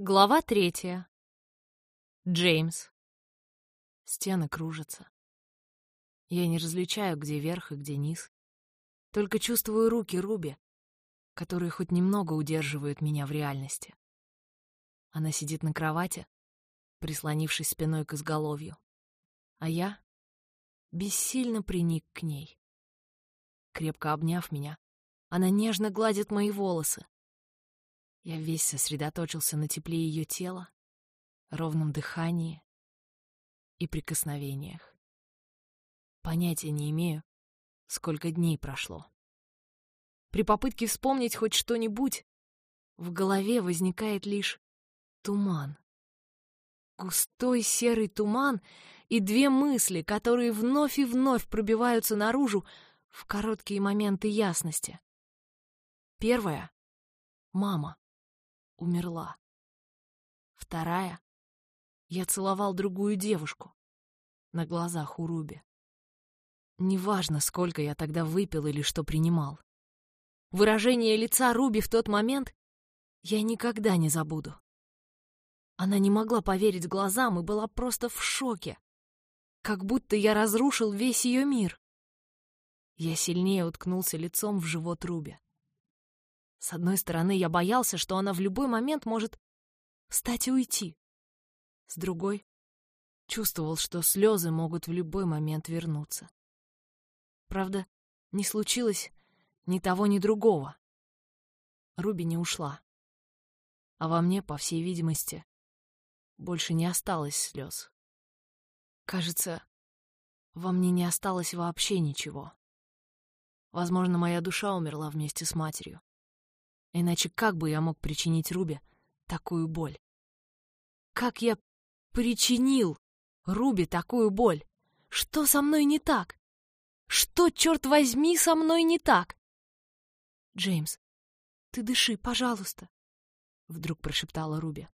Глава третья. Джеймс. Стены кружатся. Я не различаю, где верх и где низ. Только чувствую руки Руби, которые хоть немного удерживают меня в реальности. Она сидит на кровати, прислонившись спиной к изголовью. А я бессильно приник к ней. Крепко обняв меня, она нежно гладит мои волосы, я весь сосредоточился на тепле ее тела, ровном дыхании и прикосновениях. Понятия не имею, сколько дней прошло. При попытке вспомнить хоть что-нибудь, в голове возникает лишь туман. Густой серый туман и две мысли, которые вновь и вновь пробиваются наружу в короткие моменты ясности. Первая — мама умерла. Вторая — я целовал другую девушку на глазах у Руби. Неважно, сколько я тогда выпил или что принимал. Выражение лица Руби в тот момент я никогда не забуду. Она не могла поверить глазам и была просто в шоке, как будто я разрушил весь ее мир. Я сильнее уткнулся лицом в живот Руби. С одной стороны, я боялся, что она в любой момент может встать и уйти. С другой, чувствовал, что слезы могут в любой момент вернуться. Правда, не случилось ни того, ни другого. Руби не ушла. А во мне, по всей видимости, больше не осталось слез. Кажется, во мне не осталось вообще ничего. Возможно, моя душа умерла вместе с матерью. Иначе как бы я мог причинить Рубе такую боль? Как я причинил Рубе такую боль? Что со мной не так? Что, черт возьми, со мной не так? Джеймс, ты дыши, пожалуйста, вдруг прошептала Руби.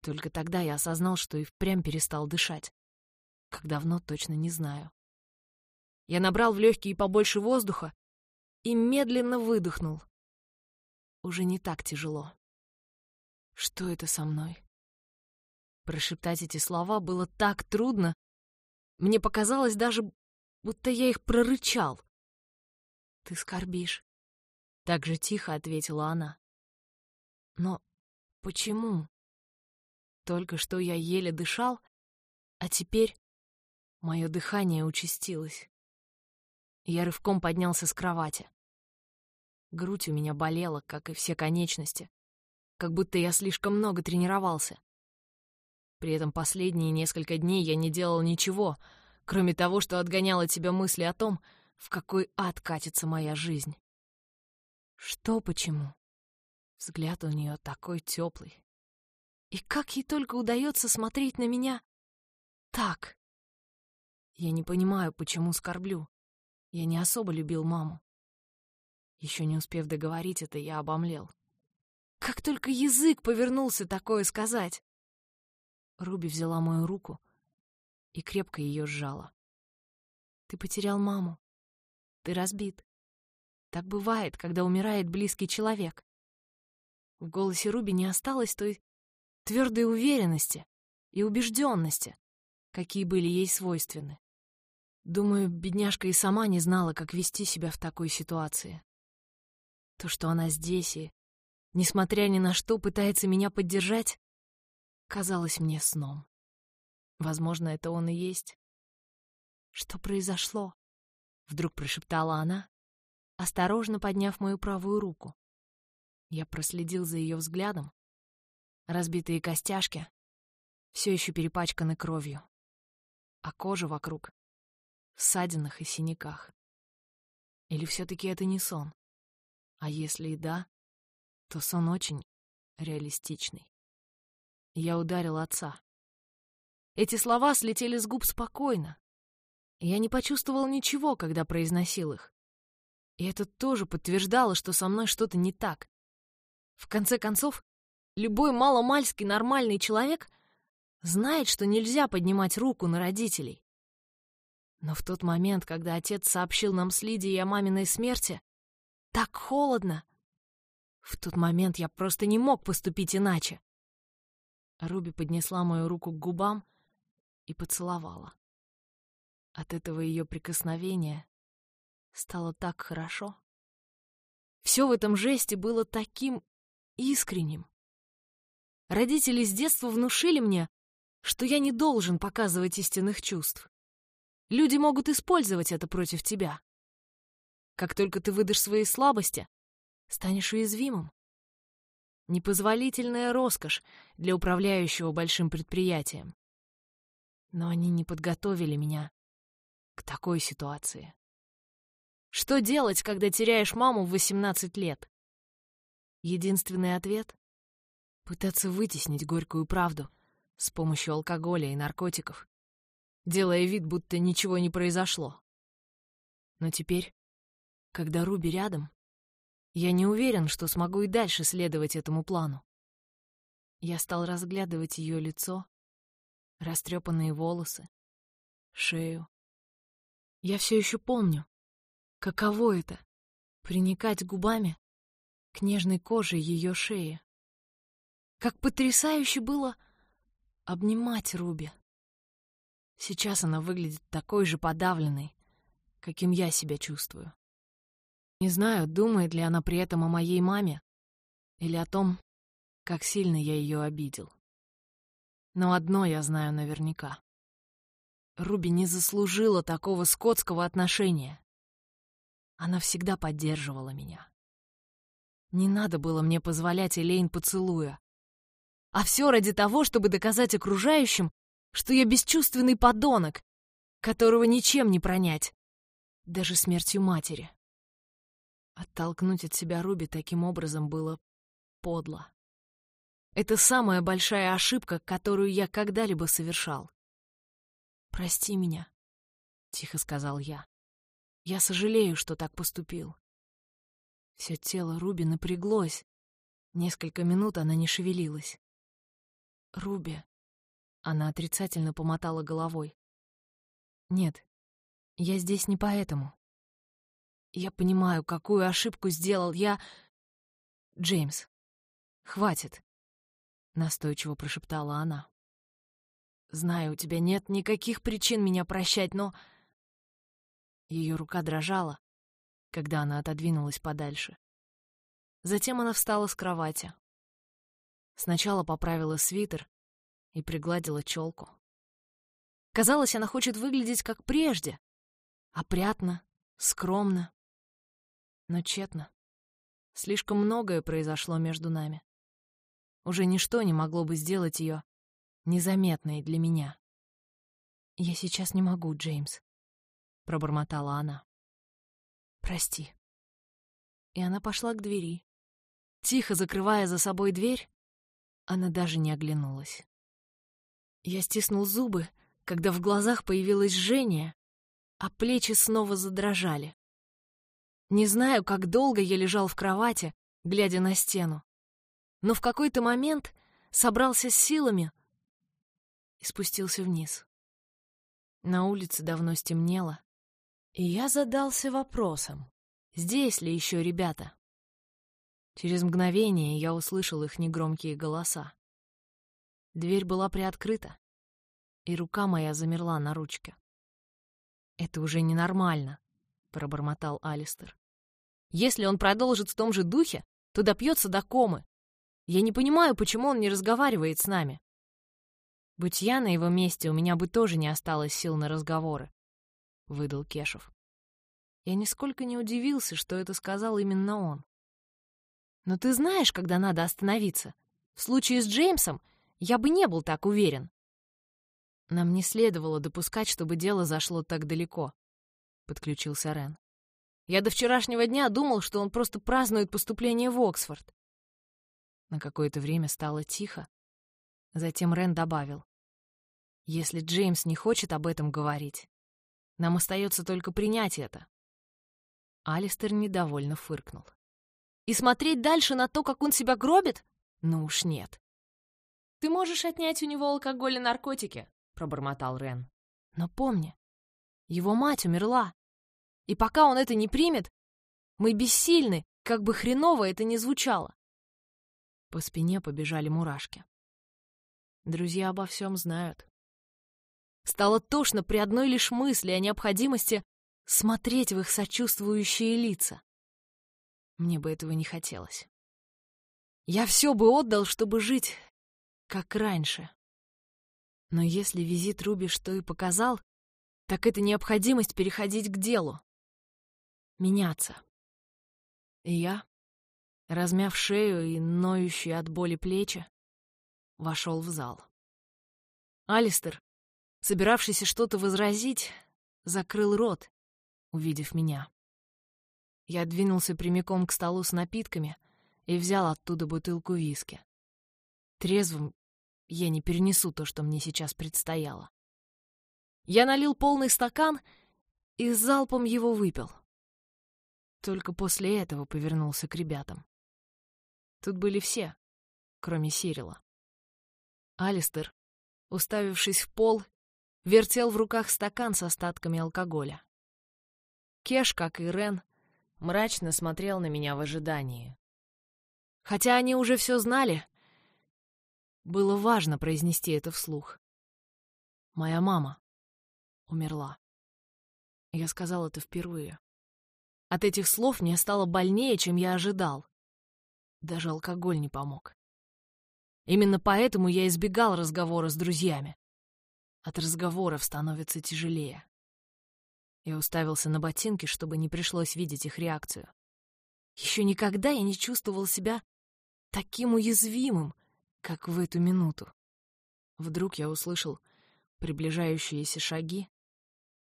Только тогда я осознал, что и впрямь перестал дышать. Как давно, точно не знаю. Я набрал в легкие побольше воздуха и медленно выдохнул уже не так тяжело. Что это со мной? Прошептать эти слова было так трудно. Мне показалось даже, будто я их прорычал. «Ты скорбишь», — так же тихо ответила она. «Но почему? Только что я еле дышал, а теперь мое дыхание участилось». Я рывком поднялся с кровати. Грудь у меня болела, как и все конечности. Как будто я слишком много тренировался. При этом последние несколько дней я не делал ничего, кроме того, что отгонял от себя мысли о том, в какой ад катится моя жизнь. Что почему? Взгляд у нее такой теплый. И как ей только удается смотреть на меня так. Я не понимаю, почему скорблю. Я не особо любил маму. Еще не успев договорить это, я обомлел. Как только язык повернулся такое сказать! Руби взяла мою руку и крепко ее сжала. Ты потерял маму. Ты разбит. Так бывает, когда умирает близкий человек. В голосе Руби не осталось той твердой уверенности и убежденности, какие были ей свойственны. Думаю, бедняжка и сама не знала, как вести себя в такой ситуации. То, что она здесь и, несмотря ни на что, пытается меня поддержать, казалось мне сном. Возможно, это он и есть. «Что произошло?» — вдруг прошептала она, осторожно подняв мою правую руку. Я проследил за ее взглядом. Разбитые костяшки все еще перепачканы кровью, а кожа вокруг в ссадинах и синяках. Или все-таки это не сон? А если и да, то сон очень реалистичный. Я ударил отца. Эти слова слетели с губ спокойно. Я не почувствовал ничего, когда произносил их. И это тоже подтверждало, что со мной что-то не так. В конце концов, любой маломальский нормальный человек знает, что нельзя поднимать руку на родителей. Но в тот момент, когда отец сообщил нам с Лидией о маминой смерти, так холодно. В тот момент я просто не мог поступить иначе. Руби поднесла мою руку к губам и поцеловала. От этого ее прикосновения стало так хорошо. Все в этом жесте было таким искренним. Родители с детства внушили мне, что я не должен показывать истинных чувств. Люди могут использовать это против тебя. Как только ты выдашь свои слабости, станешь уязвимым. Непозволительная роскошь для управляющего большим предприятием. Но они не подготовили меня к такой ситуации. Что делать, когда теряешь маму в 18 лет? Единственный ответ — пытаться вытеснить горькую правду с помощью алкоголя и наркотиков, делая вид, будто ничего не произошло. Но теперь, когда Руби рядом, я не уверен, что смогу и дальше следовать этому плану. Я стал разглядывать ее лицо, растрепанные волосы, шею. Я все еще помню, каково это — приникать губами к нежной коже ее шеи. Как потрясающе было обнимать Руби. Сейчас она выглядит такой же подавленной, каким я себя чувствую. Не знаю, думает ли она при этом о моей маме или о том, как сильно я ее обидел. Но одно я знаю наверняка. Руби не заслужила такого скотского отношения. Она всегда поддерживала меня. Не надо было мне позволять Элейн поцелуя. А все ради того, чтобы доказать окружающим, что я бесчувственный подонок, которого ничем не пронять, даже смертью матери. Оттолкнуть от себя Руби таким образом было подло. Это самая большая ошибка, которую я когда-либо совершал. «Прости меня», — тихо сказал я. «Я сожалею, что так поступил». Все тело Руби напряглось. Несколько минут она не шевелилась. «Руби...» Она отрицательно помотала головой. «Нет, я здесь не поэтому. Я понимаю, какую ошибку сделал я... Джеймс, хватит. — настойчиво прошептала она. «Знаю, у тебя нет никаких причин меня прощать, но...» Ее рука дрожала, когда она отодвинулась подальше. Затем она встала с кровати. Сначала поправила свитер и пригладила челку. Казалось, она хочет выглядеть как прежде. Опрятно, скромно. Но тщетно. Слишком многое произошло между нами. Уже ничто не могло бы сделать ее незаметной для меня. «Я сейчас не могу, Джеймс», — пробормотала она. «Прости». И она пошла к двери. Тихо закрывая за собой дверь, она даже не оглянулась. Я стиснул зубы, когда в глазах появилось жжение, а плечи снова задрожали. Не знаю, как долго я лежал в кровати, глядя на стену но в какой-то момент собрался с силами и спустился вниз. На улице давно стемнело, и я задался вопросом, здесь ли еще ребята. Через мгновение я услышал их негромкие голоса. Дверь была приоткрыта, и рука моя замерла на ручке. «Это уже ненормально», — пробормотал Алистер. «Если он продолжит в том же духе, то допьется до комы, я не понимаю, почему он не разговаривает с нами. Будь я на его месте, у меня бы тоже не осталось сил на разговоры, — выдал Кешев. Я нисколько не удивился, что это сказал именно он. Но ты знаешь, когда надо остановиться. В случае с Джеймсом я бы не был так уверен. Нам не следовало допускать, чтобы дело зашло так далеко, — подключился Рен. Я до вчерашнего дня думал, что он просто празднует поступление в Оксфорд. На какое-то время стало тихо. Затем Рен добавил. «Если Джеймс не хочет об этом говорить, нам остается только принять это». Алистер недовольно фыркнул. «И смотреть дальше на то, как он себя гробит? Ну уж нет». «Ты можешь отнять у него алкоголь и наркотики», — пробормотал Рен. «Но помни, его мать умерла. И пока он это не примет, мы бессильны, как бы хреново это ни звучало. По спине побежали мурашки. Друзья обо всем знают. Стало тошно при одной лишь мысли о необходимости смотреть в их сочувствующие лица. Мне бы этого не хотелось. Я все бы отдал, чтобы жить как раньше. Но если визит Руби что и показал, так это необходимость переходить к делу. Меняться. И я, размяв шею и ноющие от боли плечи, вошел в зал. Алистер, собиравшийся что-то возразить, закрыл рот, увидев меня. Я двинулся прямиком к столу с напитками и взял оттуда бутылку виски. Трезвым я не перенесу то, что мне сейчас предстояло. Я налил полный стакан и залпом его выпил. Только после этого повернулся к ребятам. Тут были все, кроме Сирила. Алистер, уставившись в пол, вертел в руках стакан с остатками алкоголя. Кеш, как и Рен, мрачно смотрел на меня в ожидании. Хотя они уже все знали, было важно произнести это вслух. Моя мама умерла. Я сказал это впервые. От этих слов мне стало больнее, чем я ожидал. Даже алкоголь не помог. Именно поэтому я избегал разговора с друзьями. От разговоров становится тяжелее. Я уставился на ботинки, чтобы не пришлось видеть их реакцию. Еще никогда я не чувствовал себя таким уязвимым, как в эту минуту. Вдруг я услышал приближающиеся шаги,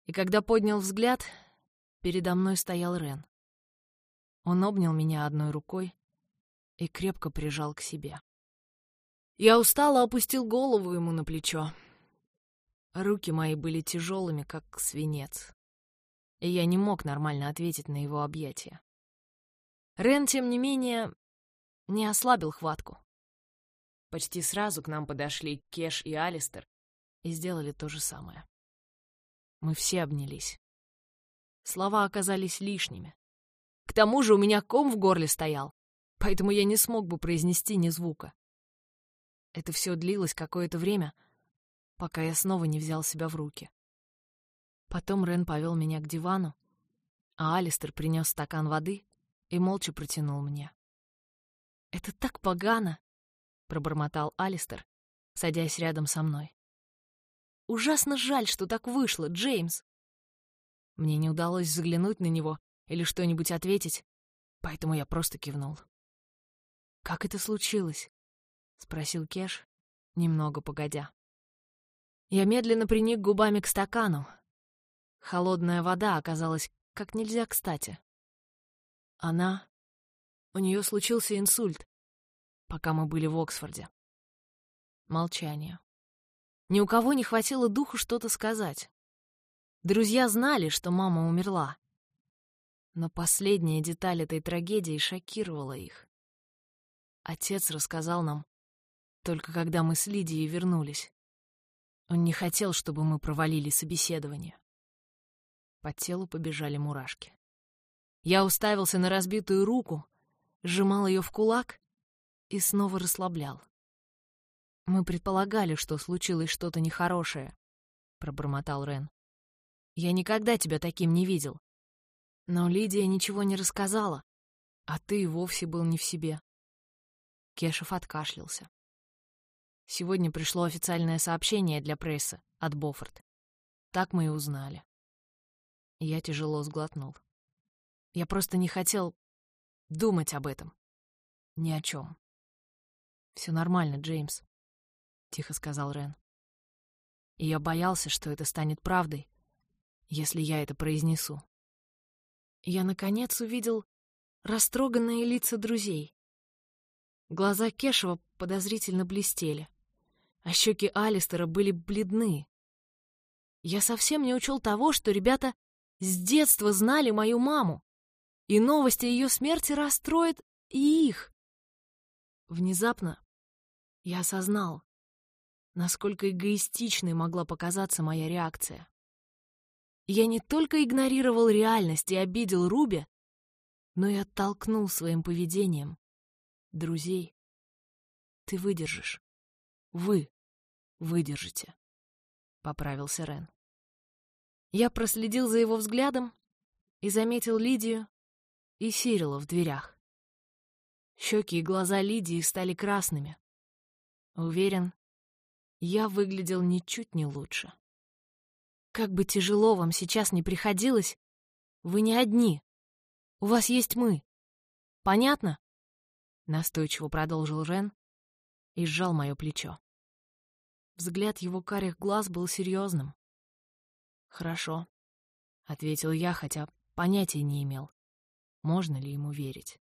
и когда поднял взгляд, передо мной стоял Рен. Он обнял меня одной рукой и крепко прижал к себе. Я устало опустил голову ему на плечо. Руки мои были тяжелыми, как свинец, и я не мог нормально ответить на его объятия. Рен, тем не менее, не ослабил хватку. Почти сразу к нам подошли Кеш и Алистер и сделали то же самое. Мы все обнялись. Слова оказались лишними. К тому же у меня ком в горле стоял, поэтому я не смог бы произнести ни звука. Это все длилось какое-то время, пока я снова не взял себя в руки. Потом Рен повел меня к дивану, а Алистер принес стакан воды и молча протянул мне. «Это так погано!» — пробормотал Алистер, садясь рядом со мной. «Ужасно жаль, что так вышло, Джеймс!» Мне не удалось взглянуть на него или что-нибудь ответить, поэтому я просто кивнул. «Как это случилось?» — спросил Кеш, немного погодя. Я медленно приник губами к стакану. Холодная вода оказалась как нельзя кстати. Она... У нее случился инсульт пока мы были в Оксфорде. Молчание. Ни у кого не хватило духу что-то сказать. Друзья знали, что мама умерла. Но последняя деталь этой трагедии шокировала их. Отец рассказал нам, только когда мы с Лидией вернулись. Он не хотел, чтобы мы провалили собеседование. По телу побежали мурашки. Я уставился на разбитую руку, сжимал ее в кулак и снова расслаблял. «Мы предполагали, что случилось что-то нехорошее», — пробормотал Рен. «Я никогда тебя таким не видел. Но Лидия ничего не рассказала, а ты и вовсе был не в себе». Кешев откашлялся. Сегодня пришло официальное сообщение для прессы от Боффорд. Так мы и узнали. Я тяжело сглотнул. Я просто не хотел думать об этом. Ни о чем. «Все нормально, Джеймс», — тихо сказал Рен. И я боялся, что это станет правдой, если я это произнесу. Я, наконец, увидел растроганные лица друзей. Глаза Кешева подозрительно блестели, а щеки Алистера были бледны. Я совсем не учел того, что ребята с детства знали мою маму, и новость о ее смерти расстроит и их. Внезапно я осознал, насколько эгоистичной могла показаться моя реакция. Я не только игнорировал реальность и обидел Руби, но и оттолкнул своим поведением друзей. Ты выдержишь. Вы выдержите», — поправился Рен. Я проследил за его взглядом и заметил Лидию и Сирила в дверях. Щеки и глаза Лидии стали красными. Уверен, я выглядел ничуть не лучше. Как бы тяжело вам сейчас не приходилось, вы не одни. У вас есть мы. Понятно? Настойчиво продолжил Рен и сжал мое плечо. Взгляд его карих глаз был серьезным. «Хорошо», — ответил я, хотя понятия не имел, можно ли ему верить.